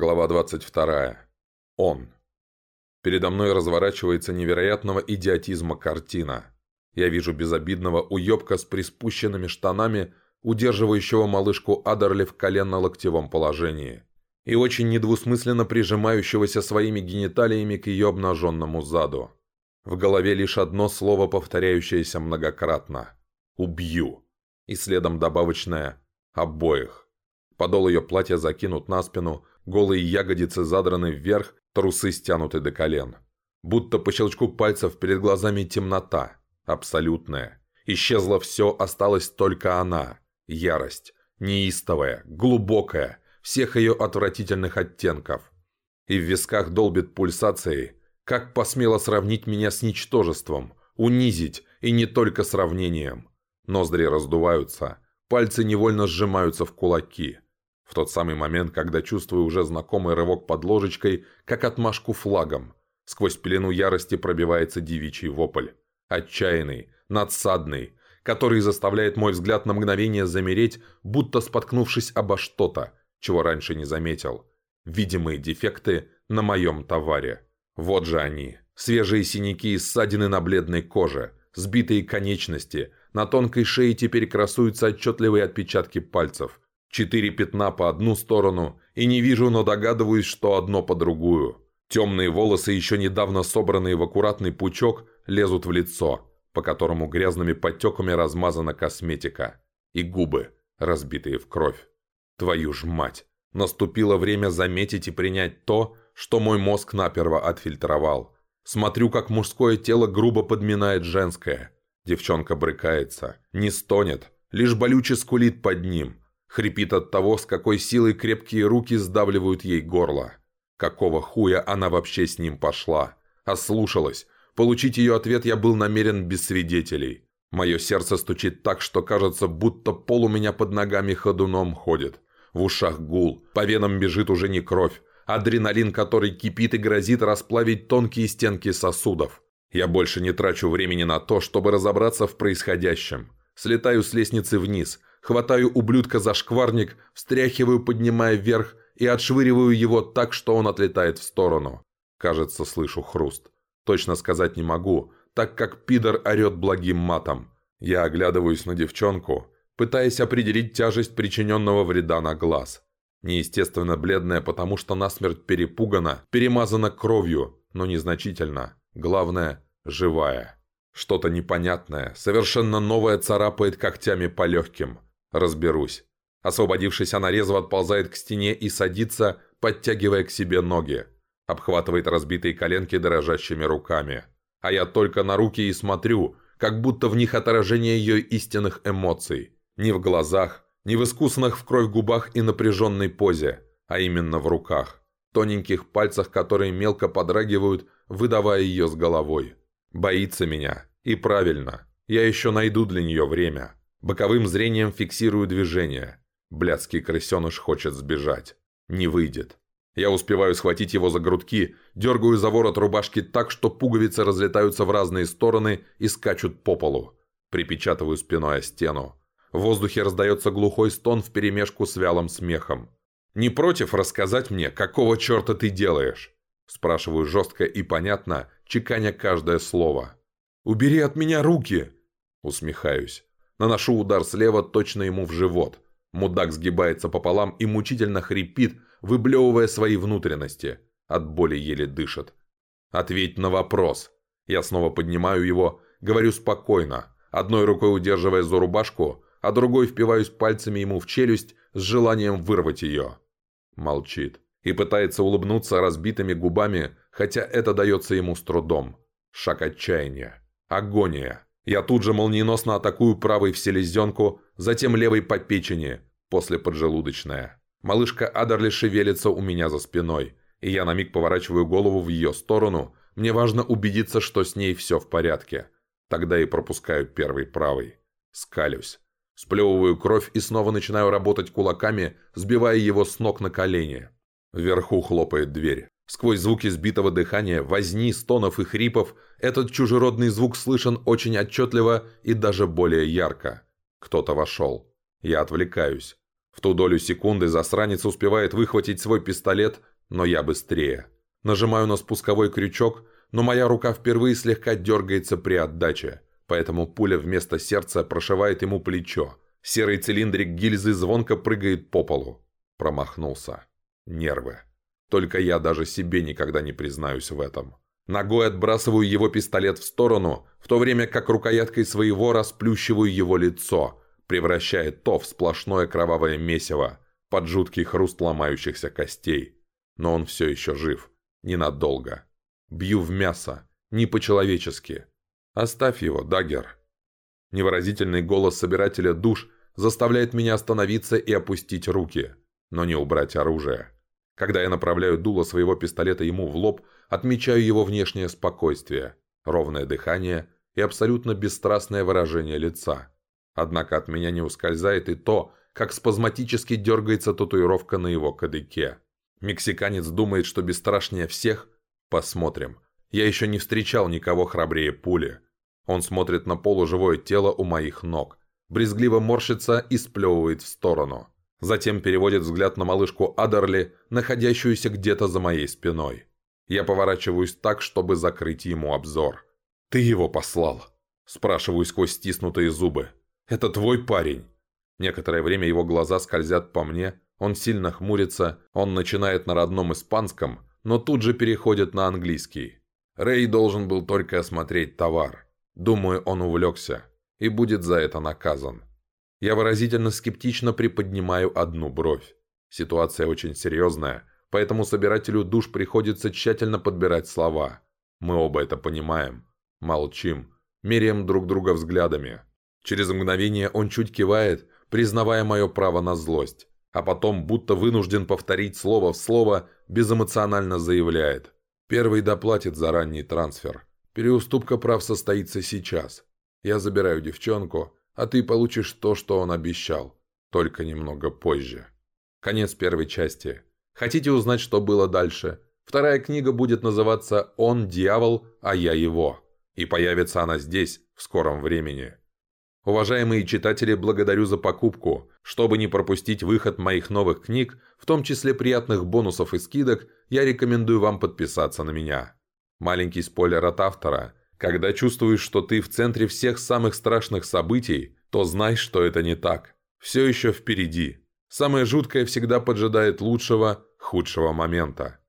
Глава 22. Он. Передо мной разворачивается невероятного идиотизма картина. Я вижу безобидного уебка с приспущенными штанами, удерживающего малышку Адерли в коленно-локтевом положении, и очень недвусмысленно прижимающегося своими гениталиями к ее обнаженному заду. В голове лишь одно слово, повторяющееся многократно. «Убью!» И следом добавочное «обоих». Подол ее платья закинут на спину, голые ягодицы задраны вверх, трусы стянуты до колен. Будто по щелчку пальцев перед глазами темнота, абсолютная. Исчезло все, осталась только она. Ярость. Неистовая, глубокая, всех ее отвратительных оттенков. И в висках долбит пульсацией, как посмело сравнить меня с ничтожеством, унизить, и не только сравнением. Ноздри раздуваются, пальцы невольно сжимаются в кулаки. В тот самый момент, когда чувствую уже знакомый рывок под ложечкой, как отмашку флагом. Сквозь пелену ярости пробивается девичий вопль. Отчаянный, надсадный, который заставляет мой взгляд на мгновение замереть, будто споткнувшись обо что-то, чего раньше не заметил. Видимые дефекты на моем товаре. Вот же они. Свежие синяки и ссадины на бледной коже, сбитые конечности, на тонкой шее теперь красуются отчетливые отпечатки пальцев. Четыре пятна по одну сторону, и не вижу, но догадываюсь, что одно по другую. Темные волосы, еще недавно собранные в аккуратный пучок, лезут в лицо, по которому грязными подтеками размазана косметика. И губы, разбитые в кровь. Твою ж мать! Наступило время заметить и принять то, что мой мозг наперво отфильтровал. Смотрю, как мужское тело грубо подминает женское. Девчонка брыкается, не стонет, лишь болюче скулит под ним. Хрипит от того, с какой силой крепкие руки сдавливают ей горло. Какого хуя она вообще с ним пошла? Ослушалась. Получить ее ответ я был намерен без свидетелей. Мое сердце стучит так, что кажется, будто пол у меня под ногами ходуном ходит. В ушах гул, по венам бежит уже не кровь, адреналин, который кипит и грозит расплавить тонкие стенки сосудов. Я больше не трачу времени на то, чтобы разобраться в происходящем. Слетаю с лестницы вниз, хватаю ублюдка за шкварник, встряхиваю, поднимая вверх и отшвыриваю его так, что он отлетает в сторону. Кажется, слышу хруст. Точно сказать не могу, так как пидор орет благим матом. Я оглядываюсь на девчонку, пытаясь определить тяжесть причиненного вреда на глаз. Неестественно бледная, потому что насмерть перепугана, перемазана кровью, но незначительно. Главное – живая. Что-то непонятное, совершенно новое царапает когтями по легким. Разберусь. Освободившись, она резво отползает к стене и садится, подтягивая к себе ноги. Обхватывает разбитые коленки дрожащими руками. А я только на руки и смотрю, как будто в них отражение ее истинных эмоций. Ни в глазах, ни в искусных в кровь губах и напряженной позе, а именно в руках. Тоненьких пальцах, которые мелко подрагивают, выдавая ее с головой. Боится меня. И правильно. Я еще найду для нее время. Боковым зрением фиксирую движение. Блядский крысеныш хочет сбежать. Не выйдет. Я успеваю схватить его за грудки, дергаю за ворот рубашки так, что пуговицы разлетаются в разные стороны и скачут по полу. Припечатываю спиной о стену. В воздухе раздается глухой стон вперемешку с вялым смехом. «Не против рассказать мне, какого черта ты делаешь?» Спрашиваю жестко и понятно, чеканя каждое слово. «Убери от меня руки!» Усмехаюсь. Наношу удар слева точно ему в живот. Мудак сгибается пополам и мучительно хрипит, выблевывая свои внутренности. От боли еле дышит. «Ответь на вопрос!» Я снова поднимаю его, говорю спокойно, одной рукой удерживая за рубашку, а другой впиваюсь пальцами ему в челюсть с желанием вырвать ее. Молчит. И пытается улыбнуться разбитыми губами, хотя это дается ему с трудом. Шаг отчаяния. Агония. Я тут же молниеносно атакую правой в селезенку, затем левой по печени, после поджелудочная. Малышка Адерли шевелится у меня за спиной, и я на миг поворачиваю голову в ее сторону. Мне важно убедиться, что с ней все в порядке. Тогда и пропускаю первый правый. Скалюсь. Сплевываю кровь и снова начинаю работать кулаками, сбивая его с ног на колени. Вверху хлопает дверь. Сквозь звуки сбитого дыхания, возни, стонов и хрипов, этот чужеродный звук слышен очень отчетливо и даже более ярко. Кто-то вошел. Я отвлекаюсь. В ту долю секунды засранец успевает выхватить свой пистолет, но я быстрее. Нажимаю на спусковой крючок, но моя рука впервые слегка дергается при отдаче, поэтому пуля вместо сердца прошивает ему плечо. Серый цилиндрик гильзы звонко прыгает по полу. Промахнулся. Нервы. Только я даже себе никогда не признаюсь в этом. Ногой отбрасываю его пистолет в сторону, в то время как рукояткой своего расплющиваю его лицо, превращая то в сплошное кровавое месиво, под жуткий хруст ломающихся костей. Но он все еще жив. Ненадолго. Бью в мясо. Не по-человечески. Оставь его, Даггер. Невыразительный голос собирателя душ заставляет меня остановиться и опустить руки, но не убрать оружие. Когда я направляю дуло своего пистолета ему в лоб, отмечаю его внешнее спокойствие, ровное дыхание и абсолютно бесстрастное выражение лица. Однако от меня не ускользает и то, как спазматически дергается татуировка на его кадыке. Мексиканец думает, что бесстрашнее всех? Посмотрим. Я еще не встречал никого храбрее пули. Он смотрит на полуживое тело у моих ног, брезгливо морщится и сплевывает в сторону. Затем переводит взгляд на малышку Адерли, находящуюся где-то за моей спиной. Я поворачиваюсь так, чтобы закрыть ему обзор. «Ты его послал?» Спрашиваю сквозь стиснутые зубы. «Это твой парень?» Некоторое время его глаза скользят по мне, он сильно хмурится, он начинает на родном испанском, но тут же переходит на английский. Рэй должен был только осмотреть товар. Думаю, он увлекся и будет за это наказан. Я выразительно скептично приподнимаю одну бровь. Ситуация очень серьезная, поэтому собирателю душ приходится тщательно подбирать слова. Мы оба это понимаем. Молчим, меряем друг друга взглядами. Через мгновение он чуть кивает, признавая мое право на злость, а потом, будто вынужден повторить слово в слово, безэмоционально заявляет. Первый доплатит за ранний трансфер. Переуступка прав состоится сейчас. Я забираю девчонку, а ты получишь то, что он обещал, только немного позже. Конец первой части. Хотите узнать, что было дальше? Вторая книга будет называться «Он дьявол, а я его». И появится она здесь, в скором времени. Уважаемые читатели, благодарю за покупку. Чтобы не пропустить выход моих новых книг, в том числе приятных бонусов и скидок, я рекомендую вам подписаться на меня. Маленький спойлер от автора. Когда чувствуешь, что ты в центре всех самых страшных событий, то знай, что это не так. Все еще впереди. Самое жуткое всегда поджидает лучшего, худшего момента.